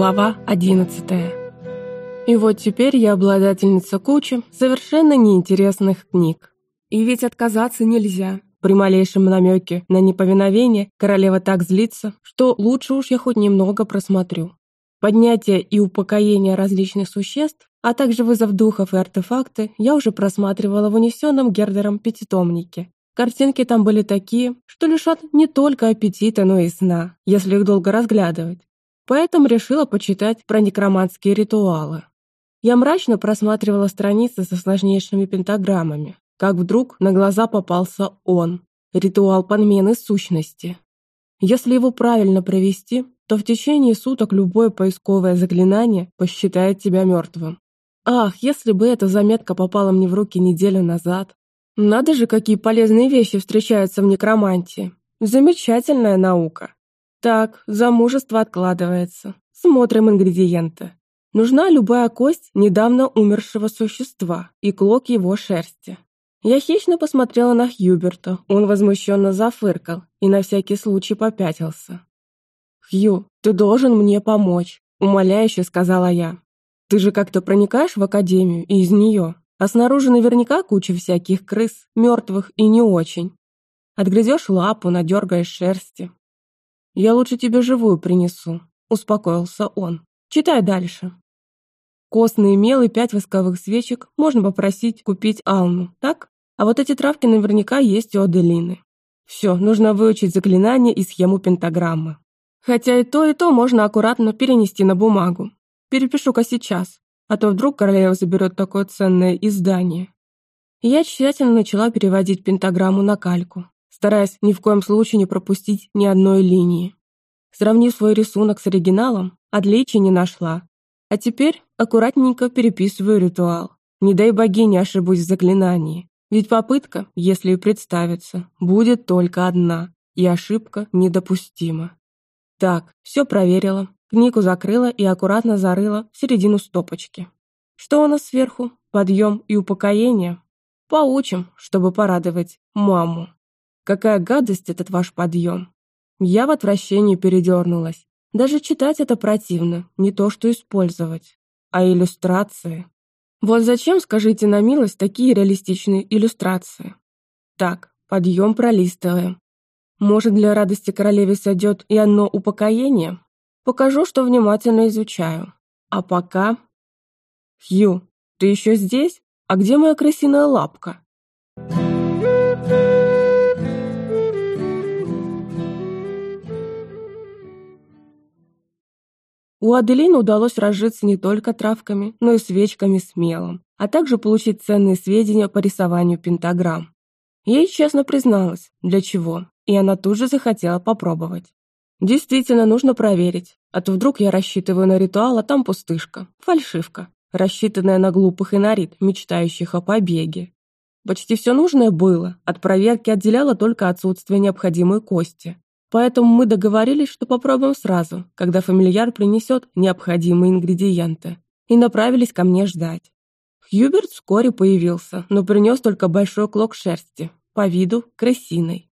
Глава 11. И вот теперь я обладательница кучи совершенно неинтересных книг. И ведь отказаться нельзя. При малейшем намеке на неповиновение королева так злится, что лучше уж я хоть немного просмотрю. Поднятие и упокоение различных существ, а также вызов духов и артефакты я уже просматривала в унесенном Гердером пятитомнике. Картинки там были такие, что лишат не только аппетита, но и сна, если их долго разглядывать поэтому решила почитать про некроманские ритуалы. Я мрачно просматривала страницы со сложнейшими пентаграммами, как вдруг на глаза попался он, ритуал подмены сущности. Если его правильно провести, то в течение суток любое поисковое заклинание посчитает тебя мертвым. Ах, если бы эта заметка попала мне в руки неделю назад. Надо же, какие полезные вещи встречаются в некромантии. Замечательная наука. Так, замужество откладывается. Смотрим ингредиенты. Нужна любая кость недавно умершего существа и клок его шерсти. Я хищно посмотрела на Хьюберта, он возмущенно зафыркал и на всякий случай попятился. «Хью, ты должен мне помочь», — умоляюще сказала я. «Ты же как-то проникаешь в академию и из нее, а снаружи наверняка куча всяких крыс, мертвых и не очень. Отгрызешь лапу, надергаешь шерсти, «Я лучше тебе живую принесу», — успокоился он. «Читай дальше». Костные мел и пять восковых свечек можно попросить купить Алну, так? А вот эти травки наверняка есть у Аделины. Все, нужно выучить заклинание и схему пентаграммы. Хотя и то, и то можно аккуратно перенести на бумагу. Перепишу-ка сейчас, а то вдруг королева заберет такое ценное издание. я тщательно начала переводить пентаграмму на кальку стараясь ни в коем случае не пропустить ни одной линии. Сравнив свой рисунок с оригиналом, отличий не нашла. А теперь аккуратненько переписываю ритуал. Не дай богине ошибусь в заклинании. Ведь попытка, если и представится, будет только одна, и ошибка недопустима. Так, все проверила, книгу закрыла и аккуратно зарыла в середину стопочки. Что у нас сверху? Подъем и упокоение? Поучим, чтобы порадовать маму. Какая гадость этот ваш подъем. Я в отвращении передернулась. Даже читать это противно, не то что использовать. А иллюстрации? Вот зачем, скажите на милость, такие реалистичные иллюстрации? Так, подъем пролистываем. Может, для радости королеве сойдет и одно упокоение? Покажу, что внимательно изучаю. А пока... Хью, ты еще здесь? А где моя крысиная лапка? У Аделины удалось разжиться не только травками, но и свечками с мелом, а также получить ценные сведения по рисованию пентаграмм. Ей честно призналась, для чего, и она тут же захотела попробовать. Действительно, нужно проверить, а то вдруг я рассчитываю на ритуал, а там пустышка, фальшивка, рассчитанная на глупых инорит, мечтающих о побеге. Почти все нужное было, от проверки отделяло только отсутствие необходимой кости. Поэтому мы договорились, что попробуем сразу, когда фамильяр принесет необходимые ингредиенты, и направились ко мне ждать. Хьюберт вскоре появился, но принес только большой клок шерсти, по виду крысиной.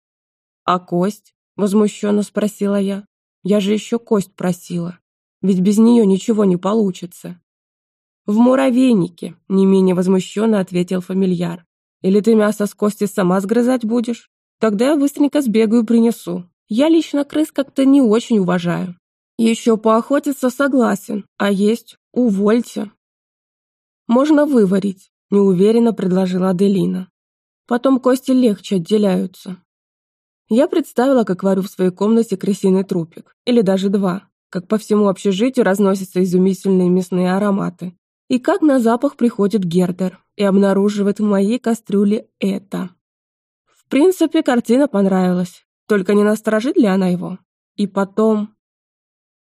«А кость?» – возмущенно спросила я. «Я же еще кость просила, ведь без нее ничего не получится». «В муравейнике», – не менее возмущенно ответил фамильяр. «Или ты мясо с кости сама сгрызать будешь? Тогда я быстренько сбегаю и принесу». Я лично крыс как-то не очень уважаю. Еще поохотиться согласен, а есть увольте. Можно выварить, неуверенно предложила Аделина. Потом кости легче отделяются. Я представила, как варю в своей комнате крысиный трупик, или даже два, как по всему общежитию разносятся изумительные мясные ароматы, и как на запах приходит Гердер и обнаруживает в моей кастрюле это. В принципе, картина понравилась, только не насторожит ли она его? И потом...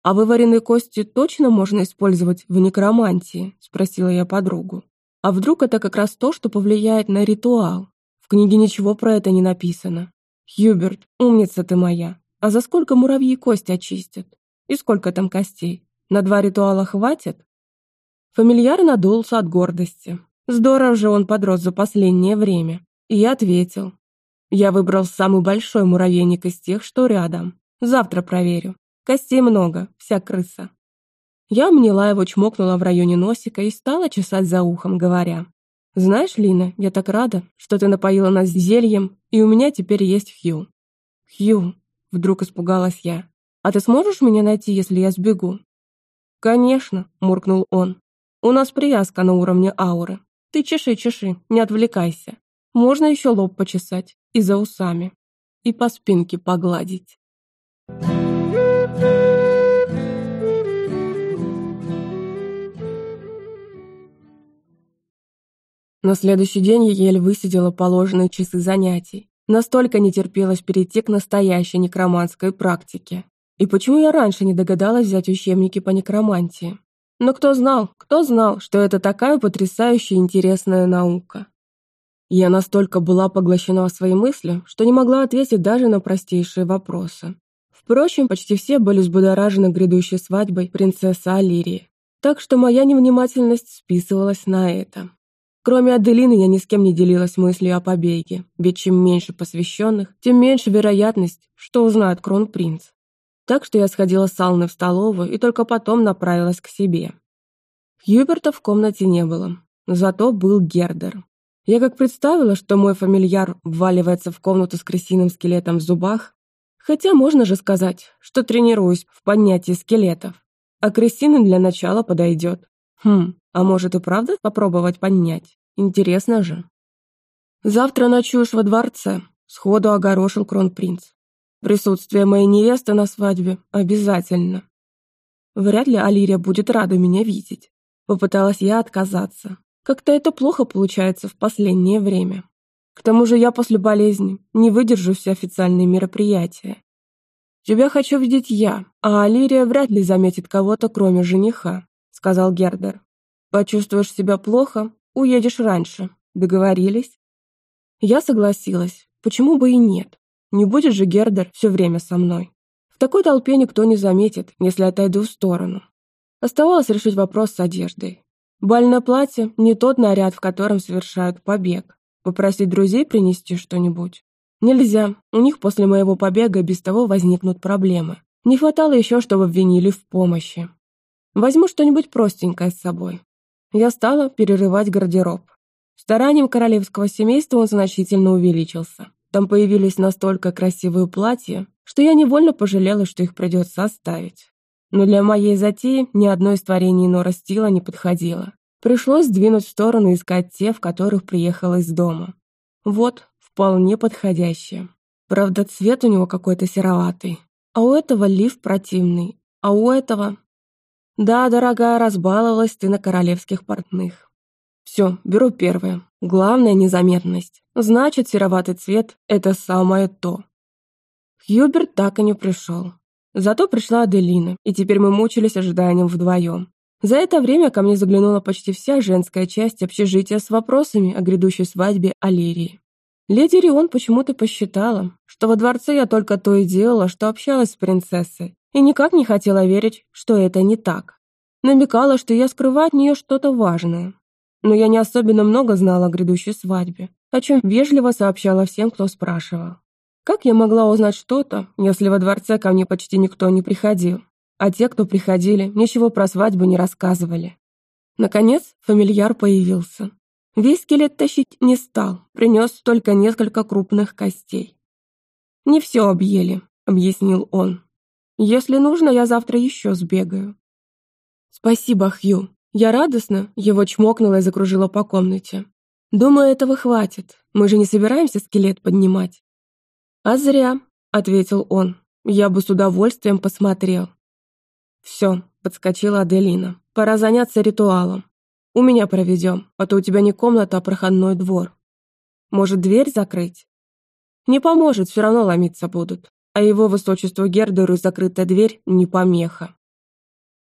«А вываренные кости точно можно использовать в некромантии?» – спросила я подругу. «А вдруг это как раз то, что повлияет на ритуал? В книге ничего про это не написано. Хьюберт, умница ты моя. А за сколько муравьи кости очистят? И сколько там костей? На два ритуала хватит?» Фамильяр надулся от гордости. Здорово же он подрос за последнее время. И я ответил, я выбрал самый большой муравейник из тех, что рядом. Завтра проверю. Костей много, вся крыса. Я обняла его, чмокнула в районе носика и стала чесать за ухом, говоря. «Знаешь, Лина, я так рада, что ты напоила нас зельем, и у меня теперь есть Хью». «Хью», — вдруг испугалась я, — «а ты сможешь меня найти, если я сбегу?» «Конечно», — муркнул он. «У нас привязка на уровне ауры. Ты чеши, чеши, не отвлекайся. Можно еще лоб почесать и за усами, и по спинке погладить». На следующий день я еле высидела положенные часы занятий. Настолько не терпелось перейти к настоящей некроманской практике. И почему я раньше не догадалась взять учебники по некромантии? Но кто знал, кто знал, что это такая потрясающая интересная наука? Я настолько была поглощена в свои мысли, что не могла ответить даже на простейшие вопросы. Впрочем, почти все были взбудоражены грядущей свадьбой принцессы Алирии, так что моя невнимательность списывалась на это. Кроме Аделины, я ни с кем не делилась мыслью о побеге, ведь чем меньше посвященных, тем меньше вероятность, что узнает кронпринц. Так что я сходила с Аллой в столовую и только потом направилась к себе. Хьюберта в комнате не было, зато был Гердер. Я как представила, что мой фамильяр вваливается в комнату с крысиным скелетом в зубах, хотя можно же сказать, что тренируюсь в поднятии скелетов, а крысиным для начала подойдет. Хм, а может и правда попробовать поднять? Интересно же. Завтра ночуешь во дворце, сходу огорошил кронпринц. Присутствие моей невесты на свадьбе обязательно. Вряд ли Алирия будет рада меня видеть. Попыталась я отказаться. Как-то это плохо получается в последнее время. К тому же я после болезни не выдержу все официальные мероприятия. Тебя хочу видеть я, а Алирия вряд ли заметит кого-то, кроме жениха сказал Гердер. «Почувствуешь себя плохо, уедешь раньше. Договорились?» Я согласилась. Почему бы и нет? Не будет же Гердер все время со мной. В такой толпе никто не заметит, если отойду в сторону. Оставалось решить вопрос с одеждой. Бальное платье – не тот наряд, в котором совершают побег. Попросить друзей принести что-нибудь? Нельзя, у них после моего побега без того возникнут проблемы. Не хватало еще, чтобы обвинили в помощи. Возьму что-нибудь простенькое с собой. Я стала перерывать гардероб. Старанием королевского семейства он значительно увеличился. Там появились настолько красивые платья, что я невольно пожалела, что их придется оставить. Но для моей затеи ни одно из творений Нора Стила не подходило. Пришлось сдвинуть в сторону искать те, в которых приехала из дома. Вот, вполне подходящие. Правда, цвет у него какой-то сероватый. А у этого лиф противный. А у этого да, дорогая, разбаловалась ты на королевских портных. Все, беру первое. Главное – незаметность. Значит, сероватый цвет – это самое то. Хьюберт так и не пришел. Зато пришла Аделина, и теперь мы мучились ожиданием вдвоем. За это время ко мне заглянула почти вся женская часть общежития с вопросами о грядущей свадьбе Алирии. Леди Рион почему-то посчитала, что во дворце я только то и делала, что общалась с принцессой, и никак не хотела верить, что это не так. Намекала, что я скрываю от нее что-то важное. Но я не особенно много знала о грядущей свадьбе, о чем вежливо сообщала всем, кто спрашивал. Как я могла узнать что-то, если во дворце ко мне почти никто не приходил, а те, кто приходили, ничего про свадьбу не рассказывали? Наконец, фамильяр появился. Весь скелет тащить не стал, принес только несколько крупных костей. «Не все объели», — объяснил он. Если нужно, я завтра еще сбегаю». «Спасибо, Хью». Я радостно его чмокнула и закружила по комнате. «Думаю, этого хватит. Мы же не собираемся скелет поднимать». «А зря», — ответил он. «Я бы с удовольствием посмотрел». «Все», — подскочила Аделина. «Пора заняться ритуалом. У меня проведем, а то у тебя не комната, а проходной двор. Может, дверь закрыть?» «Не поможет, все равно ломиться будут а его высочеству Гердеру закрытая дверь не помеха.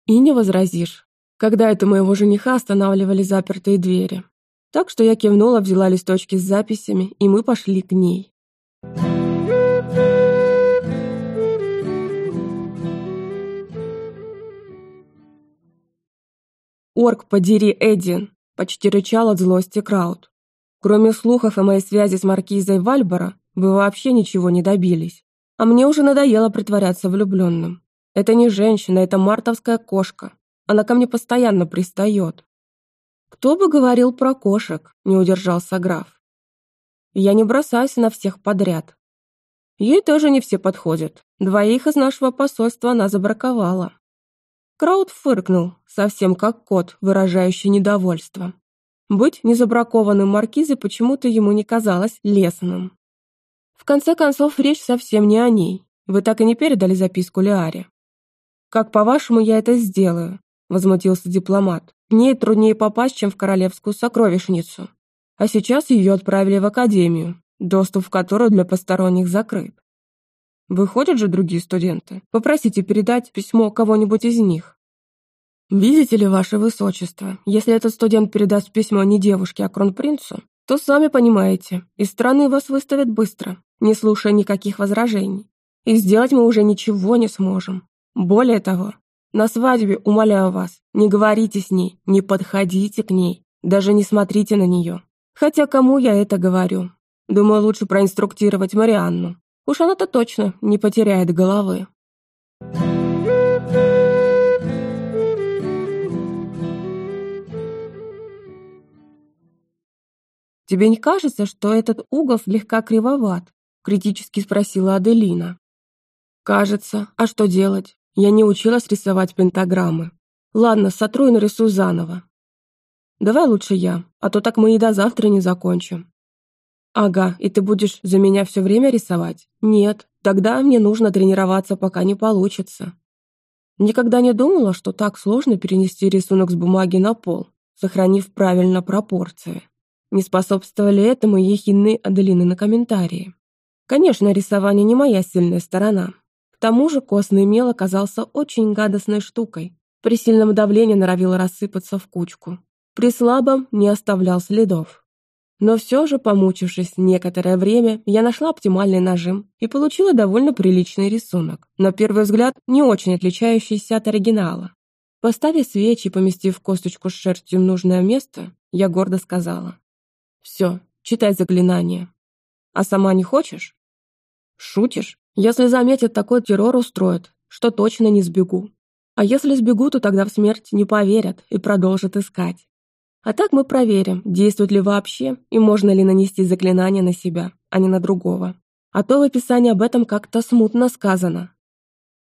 И не возразишь, когда это моего жениха останавливали запертые двери. Так что я кивнула, взяла листочки с записями, и мы пошли к ней. «Орк, подери, Эддин!» – почти рычал от злости Краут. «Кроме слухов о моей связи с маркизой Вальбора, вы вообще ничего не добились. А мне уже надоело притворяться влюбленным. Это не женщина, это мартовская кошка. Она ко мне постоянно пристает. Кто бы говорил про кошек, не удержался граф. Я не бросаюсь на всех подряд. Ей тоже не все подходят. Двоих из нашего посольства она забраковала. Крауд фыркнул, совсем как кот, выражающий недовольство. Быть незабракованным маркизой почему-то ему не казалось лесным. В конце концов, речь совсем не о ней. Вы так и не передали записку Лиаре. «Как, по-вашему, я это сделаю?» – возмутился дипломат. «К ней труднее попасть, чем в королевскую сокровищницу. А сейчас ее отправили в академию, доступ в которую для посторонних закрыт. Выходят же другие студенты. Попросите передать письмо кого-нибудь из них. Видите ли, ваше высочество, если этот студент передаст письмо не девушке, а кронпринцу, то сами понимаете, из страны вас выставят быстро, не слушая никаких возражений. И сделать мы уже ничего не сможем. Более того, на свадьбе, умоляю вас, не говорите с ней, не подходите к ней, даже не смотрите на нее. Хотя кому я это говорю? Думаю, лучше проинструктировать Марианну. Уж она-то точно не потеряет головы. «Тебе не кажется, что этот угол слегка кривоват?» — критически спросила Аделина. «Кажется. А что делать? Я не училась рисовать пентаграммы. Ладно, сотру и нарисую заново. Давай лучше я, а то так мы и до завтра не закончим». «Ага, и ты будешь за меня все время рисовать?» «Нет, тогда мне нужно тренироваться, пока не получится». Никогда не думала, что так сложно перенести рисунок с бумаги на пол, сохранив правильно пропорции. Не способствовали этому ехидные Аделины на комментарии. Конечно, рисование не моя сильная сторона. К тому же костный мел оказался очень гадостной штукой. При сильном давлении норовил рассыпаться в кучку. При слабом не оставлял следов. Но все же, помучившись некоторое время, я нашла оптимальный нажим и получила довольно приличный рисунок, на первый взгляд не очень отличающийся от оригинала. Поставив свечи и поместив косточку с шерстью в нужное место, я гордо сказала. Все, читай заклинание. А сама не хочешь? Шутишь? Если заметят, такой террор устроят, что точно не сбегу. А если сбегу, то тогда в смерть не поверят и продолжат искать. А так мы проверим, действует ли вообще и можно ли нанести заклинание на себя, а не на другого. А то в описании об этом как-то смутно сказано.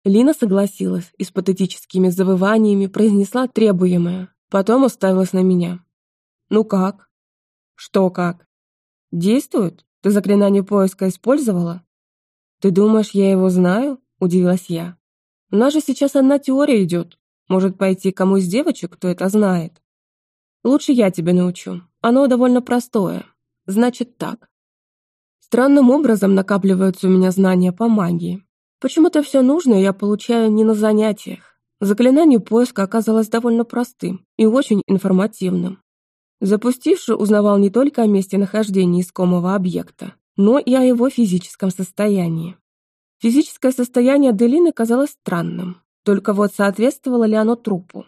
Лина согласилась и с патетическими завываниями произнесла требуемое, потом уставилась на меня. «Ну как?» Что как? Действует? Ты заклинание поиска использовала? Ты думаешь, я его знаю? Удивилась я. У нас же сейчас одна теория идет. Может пойти кому из девочек, кто это знает? Лучше я тебя научу. Оно довольно простое. Значит так. Странным образом накапливаются у меня знания по магии. Почему-то все нужное я получаю не на занятиях. Заклинание поиска оказалось довольно простым и очень информативным. Запустивший узнавал не только о месте нахождения искомого объекта, но и о его физическом состоянии. Физическое состояние Аделины казалось странным, только вот соответствовало ли оно трупу.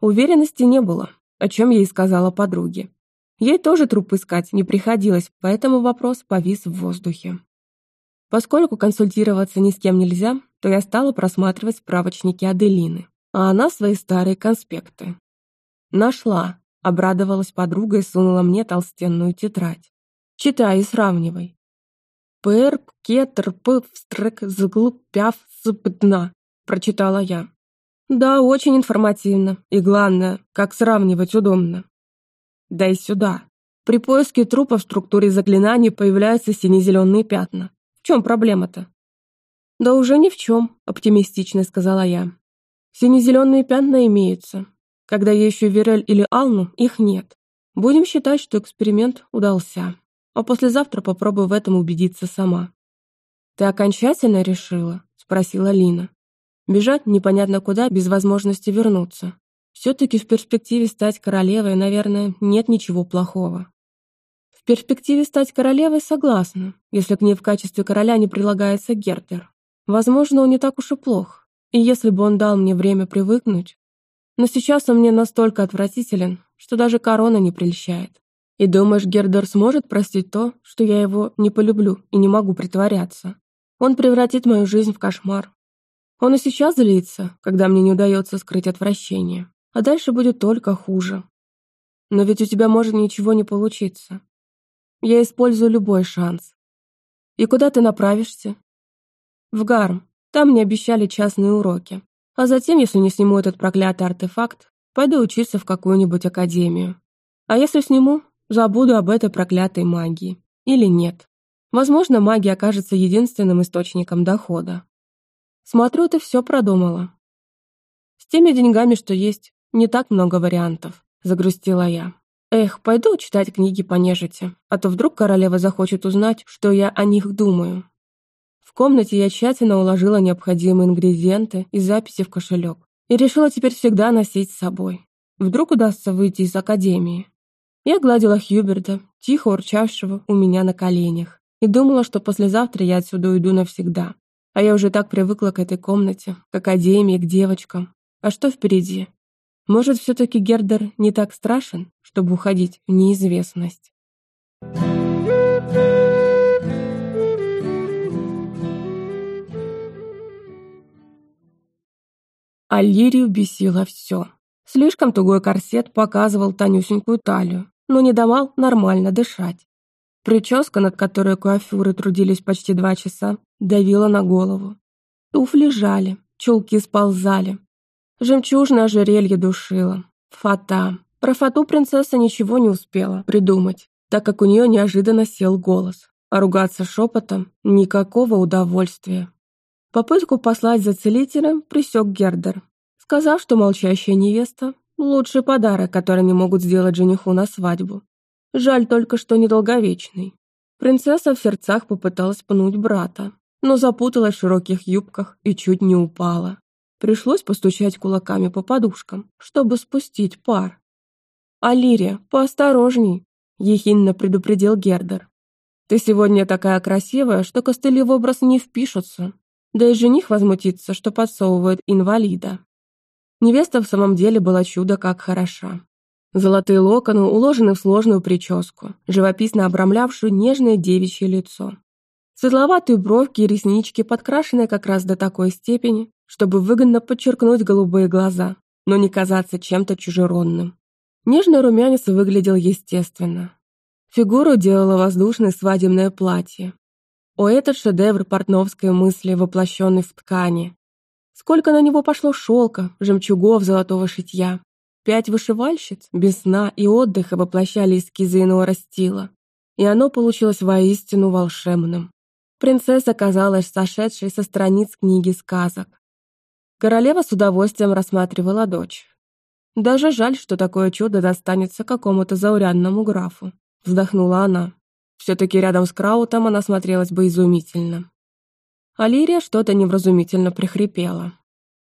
Уверенности не было, о чем и сказала подруге. Ей тоже труп искать не приходилось, поэтому вопрос повис в воздухе. Поскольку консультироваться ни с кем нельзя, то я стала просматривать справочники Аделины, а она свои старые конспекты. Нашла, Обрадовалась подруга и сунула мне толстенную тетрадь. Читай и сравнивай. «Перп, кетр, пыв, стрек, зглуп, пяв, сыпдна», прочитала я. Да, очень информативно. И главное, как сравнивать удобно. Дай сюда. При поиске трупа в структуре заклинаний появляются сине-зеленые пятна. В чем проблема-то? Да уже ни в чем, оптимистично сказала я. Сине-зеленые пятна имеются. Когда я ищу Вирель или Алну, их нет. Будем считать, что эксперимент удался. А послезавтра попробую в этом убедиться сама. «Ты окончательно решила?» – спросила Лина. Бежать непонятно куда, без возможности вернуться. Все-таки в перспективе стать королевой, наверное, нет ничего плохого. В перспективе стать королевой согласна, если к ней в качестве короля не прилагается Гердер. Возможно, он не так уж и плох. И если бы он дал мне время привыкнуть, но сейчас он мне настолько отвратителен, что даже корона не прельщает. И думаешь, Гердер сможет простить то, что я его не полюблю и не могу притворяться? Он превратит мою жизнь в кошмар. Он и сейчас злится, когда мне не удается скрыть отвращение. а дальше будет только хуже. Но ведь у тебя может ничего не получиться. Я использую любой шанс. И куда ты направишься? В Гарм. Там мне обещали частные уроки. А затем, если не сниму этот проклятый артефакт, пойду учиться в какую-нибудь академию. А если сниму, забуду об этой проклятой магии. Или нет. Возможно, магия окажется единственным источником дохода. Смотрю, ты все продумала. С теми деньгами, что есть, не так много вариантов, загрустила я. Эх, пойду читать книги по нежити, а то вдруг королева захочет узнать, что я о них думаю. В комнате я тщательно уложила необходимые ингредиенты и записи в кошелек и решила теперь всегда носить с собой. Вдруг удастся выйти из академии. Я гладила Хьюберта, тихо урчавшего у меня на коленях, и думала, что послезавтра я отсюда уйду навсегда. А я уже так привыкла к этой комнате, к академии, к девочкам. А что впереди? Может, все-таки Гердер не так страшен, чтобы уходить в неизвестность? А Лирию бесило все. Слишком тугой корсет показывал тонюсенькую талию, но не давал нормально дышать. Прическа, над которой куафюры трудились почти два часа, давила на голову. Туфли жали, чулки сползали. Жемчужное ожерелье душило. Фата. Про фату принцесса ничего не успела придумать, так как у нее неожиданно сел голос. А ругаться шепотом – никакого удовольствия. Попытку послать за целителем присек Гердер, сказав, что молчащая невеста Лучший подарок, который они могут сделать жениху на свадьбу. Жаль только, что недолговечный. Принцесса в сердцах попыталась пнуть брата, но запуталась в широких юбках и чуть не упала. Пришлось постучать кулаками по подушкам, чтобы спустить пар. «Алирия, поосторожней!» – ехинно предупредил Гердер. «Ты сегодня такая красивая, что костыли в образ не впишутся. Да и жених возмутится, что подсовывает инвалида». Невеста в самом деле была чудо как хороша. Золотые локоны уложены в сложную прическу, живописно обрамлявшую нежное девичье лицо. Светловатые бровки и реснички, подкрашенные как раз до такой степени, чтобы выгодно подчеркнуть голубые глаза, но не казаться чем-то чужеродным. Нежный румянец выглядел естественно. Фигуру делало воздушное свадебное платье. О, этот шедевр портновской мысли, воплощенный в ткани, Сколько на него пошло шелка, жемчугов, золотого шитья. Пять вышивальщиц без сна и отдыха воплощали эскизы иного растила. И оно получилось воистину волшебным. Принцесса казалась сошедшей со страниц книги сказок. Королева с удовольствием рассматривала дочь. «Даже жаль, что такое чудо достанется какому-то заурядному графу», вздохнула она. Все-таки рядом с Краутом она смотрелась бы изумительно. Алирия что-то невразумительно прихрипела.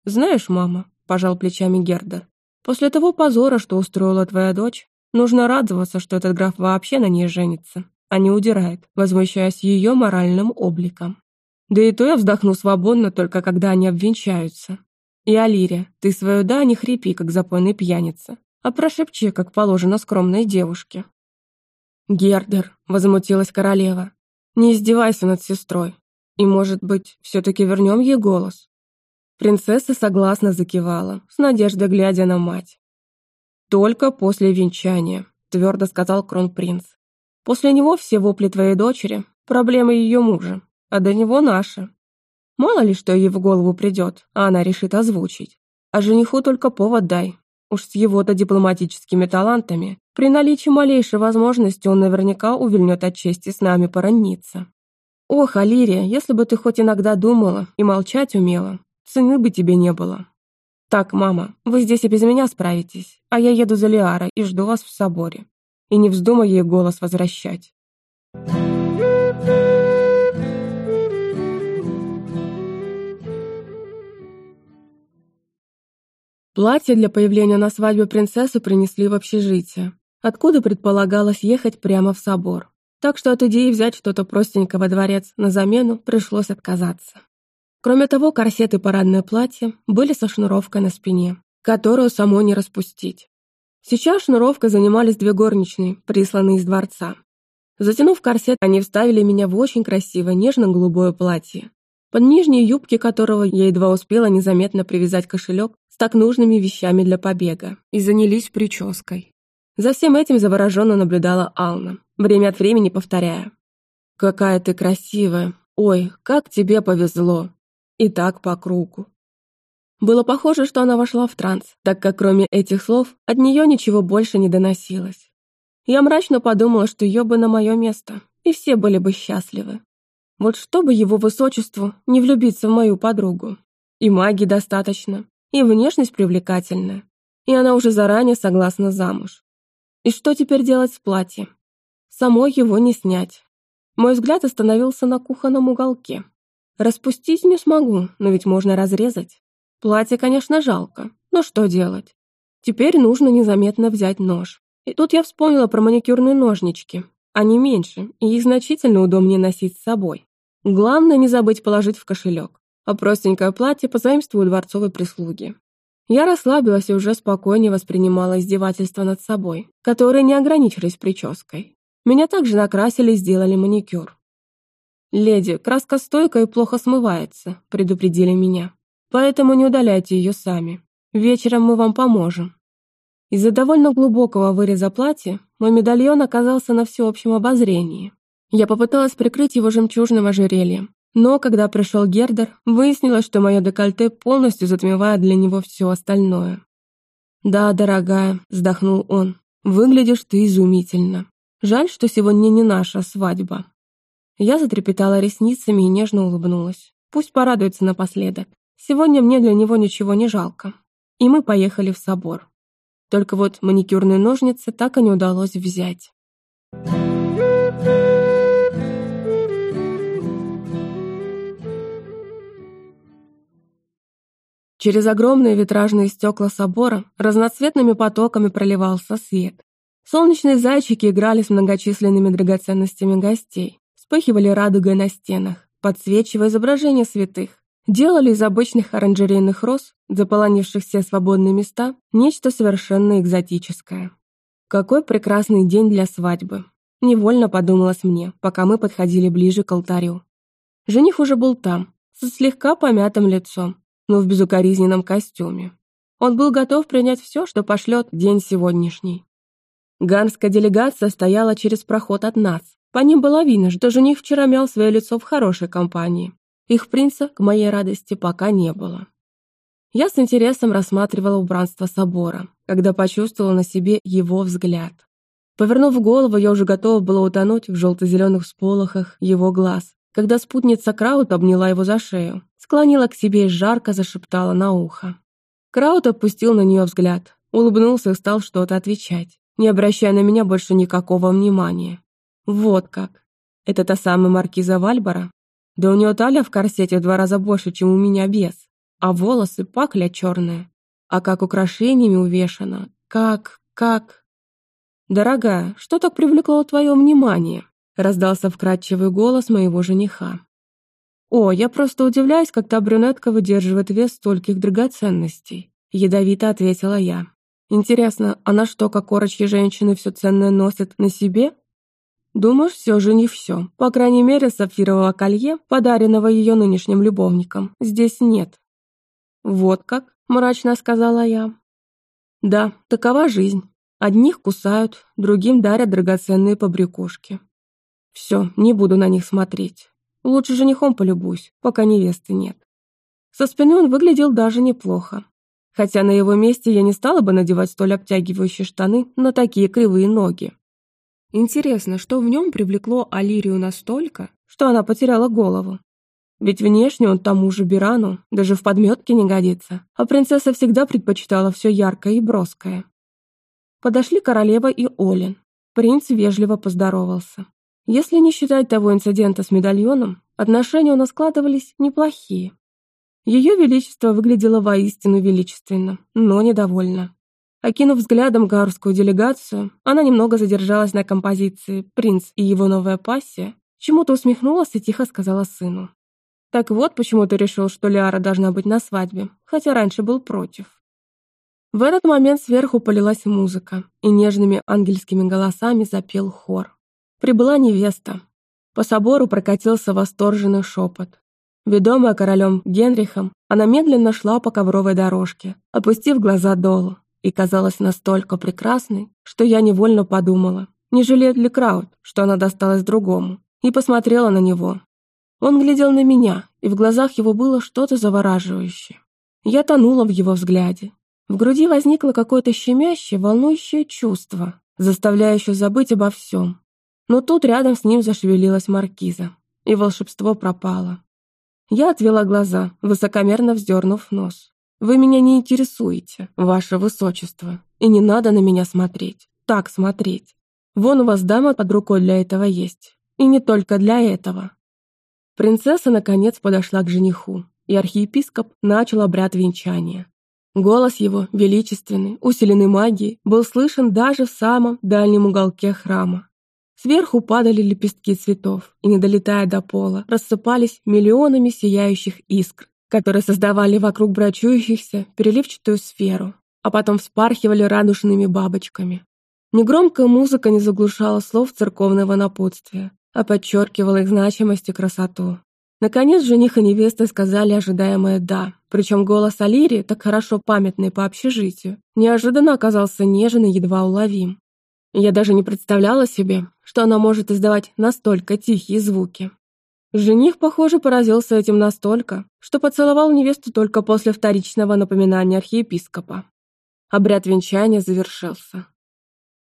«Знаешь, мама», — пожал плечами Гердер, «после того позора, что устроила твоя дочь, нужно радоваться, что этот граф вообще на ней женится, а не удирает, возмущаясь ее моральным обликом. Да и то я вздохну свободно, только когда они обвенчаются. И, Алирия, ты свою «да» не хрипи, как запойный пьяница, а прошепчи, как положено скромной девушке». «Гердер», — возмутилась королева, — «не издевайся над сестрой. И, может быть, все-таки вернем ей голос?» Принцесса согласно закивала, с надеждой глядя на мать. «Только после венчания», — твердо сказал кронпринц. «После него все вопли твоей дочери, проблемы ее мужа, а до него наши. Мало ли, что ей в голову придет, а она решит озвучить. А жениху только повод дай. Уж с его-то дипломатическими талантами, при наличии малейшей возможности он наверняка увильнет от чести с нами пораниться. «Ох, Алирия, если бы ты хоть иногда думала и молчать умела, цены бы тебе не было. Так, мама, вы здесь и без меня справитесь, а я еду за Лиарой и жду вас в соборе. И не вздумай ей голос возвращать». Платье для появления на свадьбе принцессы принесли в общежитие, откуда предполагалось ехать прямо в собор так что от идеи взять что-то простенькое во дворец на замену пришлось отказаться. Кроме того, корсет и парадное платье были со шнуровкой на спине, которую само не распустить. Сейчас шнуровкой занимались две горничные, присланные из дворца. Затянув корсет, они вставили меня в очень красивое нежно-голубое платье, под нижние юбки которого я едва успела незаметно привязать кошелек с так нужными вещами для побега и занялись прической. За всем этим завороженно наблюдала Ална, время от времени повторяя. «Какая ты красивая! Ой, как тебе повезло!» И так по кругу. Было похоже, что она вошла в транс, так как кроме этих слов от нее ничего больше не доносилось. Я мрачно подумала, что ее бы на мое место, и все были бы счастливы. Вот чтобы его высочеству не влюбиться в мою подругу. И магии достаточно, и внешность привлекательная, и она уже заранее согласна замуж. И что теперь делать с платьем? Самой его не снять. Мой взгляд остановился на кухонном уголке. Распустить не смогу, но ведь можно разрезать. Платье, конечно, жалко, но что делать? Теперь нужно незаметно взять нож. И тут я вспомнила про маникюрные ножнички. Они меньше, и их значительно удобнее носить с собой. Главное не забыть положить в кошелек, а простенькое платье позаимствую дворцовой прислуги. Я расслабилась и уже спокойнее воспринимала издевательство над собой, которые не ограничились прической. Меня также накрасили и сделали маникюр. «Леди, краска стойкая и плохо смывается», — предупредили меня. «Поэтому не удаляйте ее сами. Вечером мы вам поможем». Из-за довольно глубокого выреза платья мой медальон оказался на всеобщем обозрении. Я попыталась прикрыть его жемчужным ожерельем, но когда пришел Гердер, выяснилось, что мое декольте полностью затмевает для него все остальное. «Да, дорогая», — вздохнул он, — «выглядишь ты изумительно. Жаль, что сегодня не наша свадьба». Я затрепетала ресницами и нежно улыбнулась. Пусть порадуется напоследок. Сегодня мне для него ничего не жалко. И мы поехали в собор. Только вот маникюрные ножницы так и не удалось взять. Через огромные витражные стекла собора разноцветными потоками проливался свет. Солнечные зайчики играли с многочисленными драгоценностями гостей, вспыхивали радугой на стенах, подсвечивая изображения святых, делали из обычных оранжерейных роз, заполонивших все свободные места, нечто совершенно экзотическое. Какой прекрасный день для свадьбы. Невольно подумалось мне, пока мы подходили ближе к алтарю. Жених уже был там, со слегка помятым лицом, но в безукоризненном костюме. Он был готов принять все, что пошлет день сегодняшний. Ганская делегация стояла через проход от нас. По ним было видно, что жених вчера мял свое лицо в хорошей компании. Их принца, к моей радости, пока не было. Я с интересом рассматривала убранство собора, когда почувствовала на себе его взгляд. Повернув голову, я уже готова была утонуть в желто-зеленых всполохах его глаз, когда спутница Краут обняла его за шею, склонила к себе и жарко зашептала на ухо. Краут опустил на нее взгляд, улыбнулся и стал что-то отвечать, не обращая на меня больше никакого внимания. Вот как. Это та самая маркиза Вальбора? Да у нее талия в корсете в два раза больше, чем у меня без. А волосы пакля черные. А как украшениями увешана. Как, как... «Дорогая, что так привлекло твое внимание?» раздался вкрадчивый голос моего жениха. «О, я просто удивляюсь, как та брюнетка выдерживает вес стольких драгоценностей», ядовито ответила я. «Интересно, она что, как корочки женщины, все ценное носит на себе?» Думаю, все же не все. По крайней мере, сапфирового колье, подаренного ее нынешним любовником, здесь нет. «Вот как?» – мрачно сказала я. «Да, такова жизнь. Одних кусают, другим дарят драгоценные побрякушки. Все, не буду на них смотреть. Лучше женихом полюбуюсь, пока невесты нет. Со спины он выглядел даже неплохо. Хотя на его месте я не стала бы надевать столь обтягивающие штаны на такие кривые ноги. Интересно, что в нем привлекло Алирию настолько, что она потеряла голову. Ведь внешне он тому же Бирану даже в подметке не годится, а принцесса всегда предпочитала все яркое и броское. Подошли королева и Олин. Принц вежливо поздоровался. Если не считать того инцидента с медальоном, отношения у нас складывались неплохие. Ее величество выглядело воистину величественно, но недовольно. Окинув взглядом гарскую делегацию, она немного задержалась на композиции «Принц и его новая пассия», чему-то усмехнулась и тихо сказала сыну. «Так вот, почему ты решил, что Лиара должна быть на свадьбе, хотя раньше был против». В этот момент сверху полилась музыка, и нежными ангельскими голосами запел хор. Прибыла невеста. По собору прокатился восторженный шепот. Ведомая королем Генрихом, она медленно шла по ковровой дорожке, опустив глаза долу, и казалась настолько прекрасной, что я невольно подумала, не жалеет ли Крауд, что она досталась другому, и посмотрела на него. Он глядел на меня, и в глазах его было что-то завораживающее. Я тонула в его взгляде. В груди возникло какое-то щемящее, волнующее чувство, заставляющее забыть обо всем. Но тут рядом с ним зашевелилась маркиза, и волшебство пропало. Я отвела глаза, высокомерно вздернув нос. «Вы меня не интересуете, ваше высочество, и не надо на меня смотреть, так смотреть. Вон у вас дама под рукой для этого есть, и не только для этого». Принцесса, наконец, подошла к жениху, и архиепископ начал обряд венчания. Голос его, величественный, усиленный магией, был слышен даже в самом дальнем уголке храма. Сверху падали лепестки цветов, и, не долетая до пола, рассыпались миллионами сияющих искр, которые создавали вокруг брачующихся переливчатую сферу, а потом вспархивали радужными бабочками. Негромкая музыка не заглушала слов церковного напутствия, а подчеркивала их значимость и красоту. Наконец жених и невеста сказали ожидаемое «да», причем голос Алирии, так хорошо памятный по общежитию, неожиданно оказался нежен и едва уловим. Я даже не представляла себе, что она может издавать настолько тихие звуки. Жених, похоже, поразился этим настолько, что поцеловал невесту только после вторичного напоминания архиепископа. Обряд венчания завершился.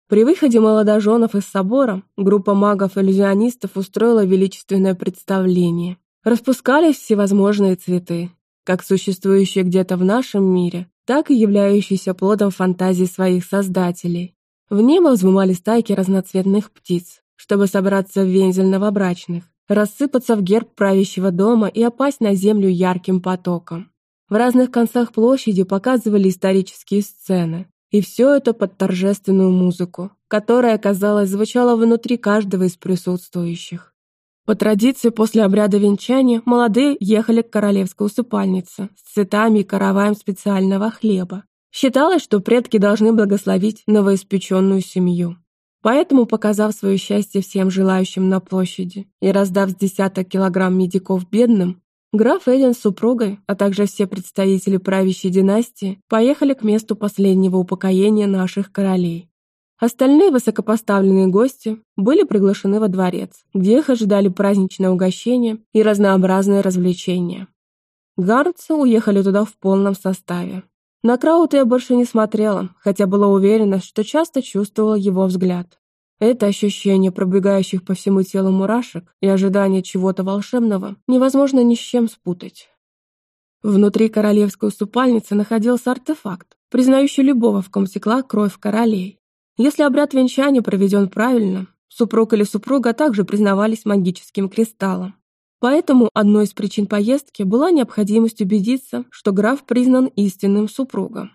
При выходе молодоженов из собора группа магов-иллюзионистов устроила величественное представление. Распускались всевозможные цветы, как существующие где-то в нашем мире, так и являющиеся плодом фантазий своих создателей. В небо взмывали стайки разноцветных птиц, чтобы собраться в вензель новобрачных, рассыпаться в герб правящего дома и опасть на землю ярким потоком. В разных концах площади показывали исторические сцены, и все это под торжественную музыку, которая, казалось, звучала внутри каждого из присутствующих. По традиции, после обряда венчания молодые ехали к королевской усыпальнице с цветами и караваем специального хлеба, Считалось, что предки должны благословить новоиспеченную семью. Поэтому, показав свое счастье всем желающим на площади и раздав с десяток килограмм медиков бедным, граф Эдин с супругой, а также все представители правящей династии, поехали к месту последнего упокоения наших королей. Остальные высокопоставленные гости были приглашены во дворец, где их ожидали праздничное угощение и разнообразные развлечения. Гарцы уехали туда в полном составе. На Краута я больше не смотрела, хотя была уверена, что часто чувствовала его взгляд. Это ощущение пробегающих по всему телу мурашек и ожидание чего-то волшебного невозможно ни с чем спутать. Внутри королевской усыпальницы находился артефакт, признающий любого, в ком текла кровь королей. Если обряд венчания проведен правильно, супруг или супруга также признавались магическим кристаллом. Поэтому одной из причин поездки была необходимость убедиться, что граф признан истинным супругом.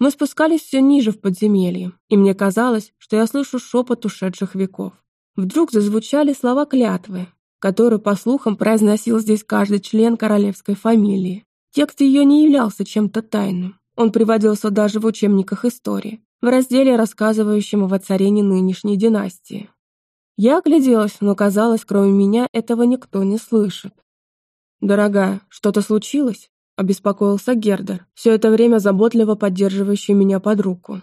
Мы спускались все ниже в подземелье, и мне казалось, что я слышу шепот ушедших веков. Вдруг зазвучали слова клятвы, которые, по слухам, произносил здесь каждый член королевской фамилии. Текст ее не являлся чем-то тайным. Он приводился даже в учебниках истории, в разделе, рассказывающем о воцарении нынешней династии. Я огляделась, но, казалось, кроме меня этого никто не слышит. «Дорогая, что-то случилось?» — обеспокоился Гердер, все это время заботливо поддерживающий меня под руку.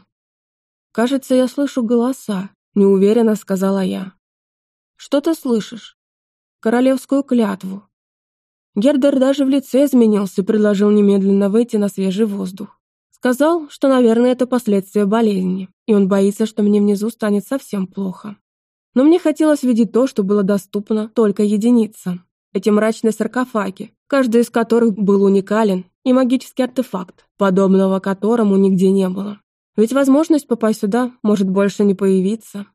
«Кажется, я слышу голоса», — неуверенно сказала я. «Что ты слышишь?» «Королевскую клятву». Гердер даже в лице изменился и предложил немедленно выйти на свежий воздух. Сказал, что, наверное, это последствия болезни, и он боится, что мне внизу станет совсем плохо. Но мне хотелось видеть то, что было доступно только единицам. Эти мрачные саркофаги, каждый из которых был уникален, и магический артефакт, подобного которому нигде не было. Ведь возможность попасть сюда может больше не появиться.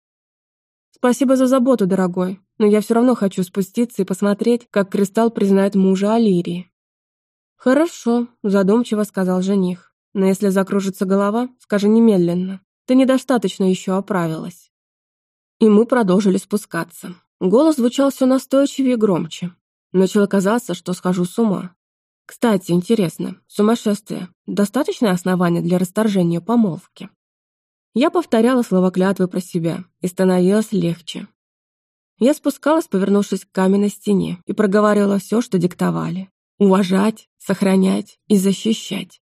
Спасибо за заботу, дорогой, но я все равно хочу спуститься и посмотреть, как Кристалл признает мужа Алирии. Хорошо, задумчиво сказал жених. Но если закружится голова, скажи немедленно. Ты недостаточно еще оправилась. И мы продолжили спускаться. Голос звучал все настойчивее и громче. Начало казаться, что схожу с ума. Кстати, интересно, сумасшествие – достаточное основание для расторжения помолвки? Я повторяла слова клятвы про себя, и становилось легче. Я спускалась, повернувшись к каменной стене, и проговаривала все, что диктовали. Уважать, сохранять и защищать.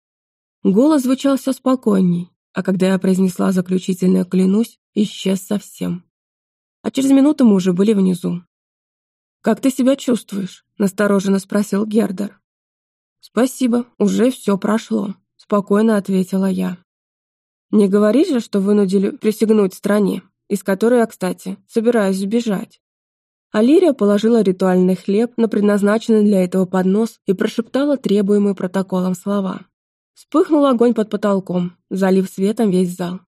Голос звучал все спокойней, а когда я произнесла заключительное «клянусь», исчез совсем. А через минуту мы уже были внизу. «Как ты себя чувствуешь?» — настороженно спросил Гердер. «Спасибо, уже все прошло», — спокойно ответила я. «Не говори же, что вынудили присягнуть стране, из которой я, кстати, собираюсь сбежать». Алирия положила ритуальный хлеб на предназначенный для этого поднос и прошептала требуемые протоколом слова. Вспыхнул огонь под потолком, залив светом весь зал.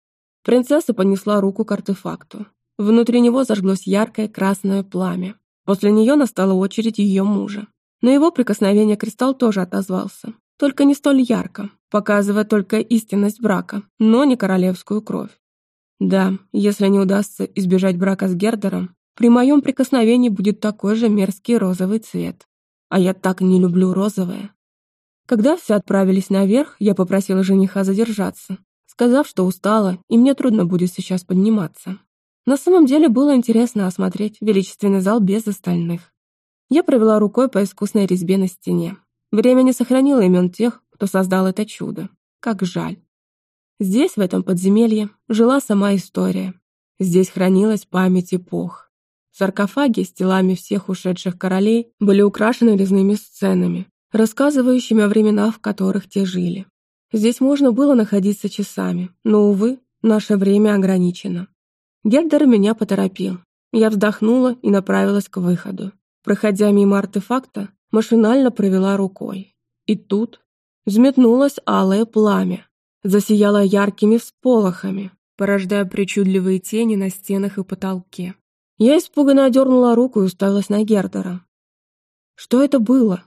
Принцесса понесла руку к артефакту. Внутри него зажглось яркое красное пламя. После нее настала очередь ее мужа. На его прикосновение кристалл тоже отозвался. Только не столь ярко, показывая только истинность брака, но не королевскую кровь. Да, если не удастся избежать брака с Гердером, при моем прикосновении будет такой же мерзкий розовый цвет. А я так не люблю розовое. Когда все отправились наверх, я попросила жениха задержаться, сказав, что устала, и мне трудно будет сейчас подниматься. На самом деле было интересно осмотреть величественный зал без остальных. Я провела рукой по искусной резьбе на стене. Время не сохранило имен тех, кто создал это чудо. Как жаль. Здесь, в этом подземелье, жила сама история. Здесь хранилась память эпох. Саркофаги с телами всех ушедших королей были украшены резными сценами, рассказывающими о временах, в которых те жили. Здесь можно было находиться часами, но, увы, наше время ограничено. Гердер меня поторопил. Я вздохнула и направилась к выходу. Проходя мимо артефакта, машинально провела рукой. И тут взметнулось алое пламя, засияло яркими всполохами, порождая причудливые тени на стенах и потолке. Я испуганно одернула руку и уставилась на Гердера. Что это было?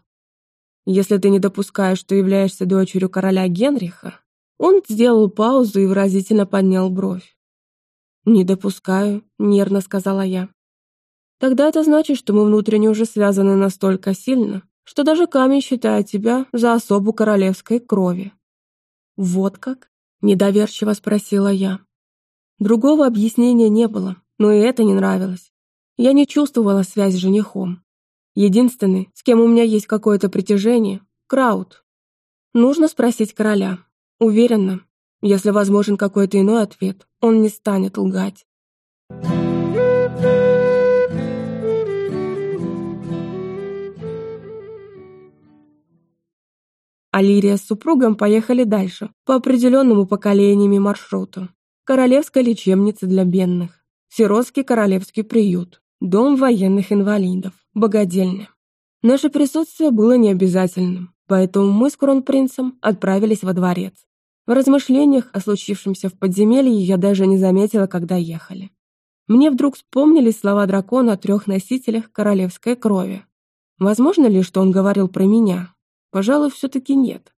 Если ты не допускаешь, что являешься дочерью короля Генриха, он сделал паузу и выразительно поднял бровь. «Не допускаю», — нервно сказала я. «Тогда это значит, что мы внутренне уже связаны настолько сильно, что даже камень считает тебя за особу королевской крови». «Вот как?» — недоверчиво спросила я. Другого объяснения не было, но и это не нравилось. Я не чувствовала связь с женихом. Единственный, с кем у меня есть какое-то притяжение — Крауд. Нужно спросить короля. Уверена, если возможен какой-то иной ответ, он не станет лгать. Алирия с супругом поехали дальше, по определенному поколениями маршруту. Королевская лечебница для бедных, Сиротский королевский приют, дом военных инвалидов, богадельня. Наше присутствие было необязательным, поэтому мы с кронпринцем отправились во дворец. В размышлениях о случившемся в подземелье я даже не заметила, когда ехали. Мне вдруг вспомнились слова дракона о трех носителях королевской крови. Возможно ли, что он говорил про меня? Пожалуй, все-таки нет.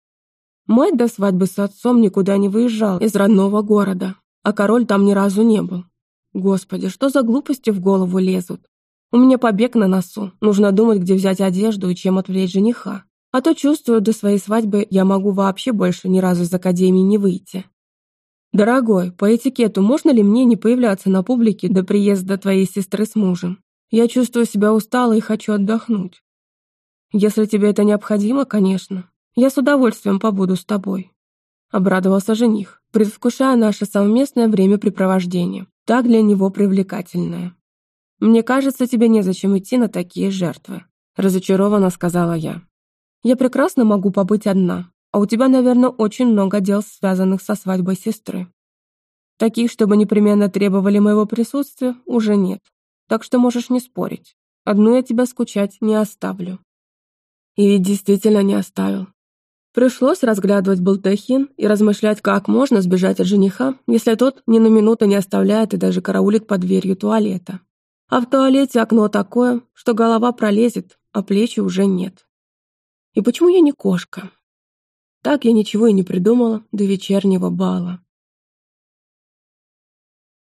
Мать до свадьбы с отцом никуда не выезжал из родного города, а король там ни разу не был. Господи, что за глупости в голову лезут? У меня побег на носу, нужно думать, где взять одежду и чем отвлечь жениха. А то чувствую, до своей свадьбы я могу вообще больше ни разу из академии не выйти. Дорогой, по этикету можно ли мне не появляться на публике до приезда твоей сестры с мужем? Я чувствую себя усталой и хочу отдохнуть. Если тебе это необходимо, конечно, я с удовольствием побуду с тобой. Обрадовался жених, предвкушая наше совместное времяпрепровождение, так для него привлекательное. «Мне кажется, тебе незачем идти на такие жертвы», — разочарованно сказала я. «Я прекрасно могу побыть одна, а у тебя, наверное, очень много дел, связанных со свадьбой сестры. Таких, чтобы непременно требовали моего присутствия, уже нет, так что можешь не спорить. Одну я тебя скучать не оставлю». И ведь действительно не оставил. Пришлось разглядывать балдахин и размышлять, как можно сбежать от жениха, если тот ни на минуту не оставляет и даже караулит под дверью туалета. А в туалете окно такое, что голова пролезет, а плечи уже нет. И почему я не кошка? Так я ничего и не придумала до вечернего бала.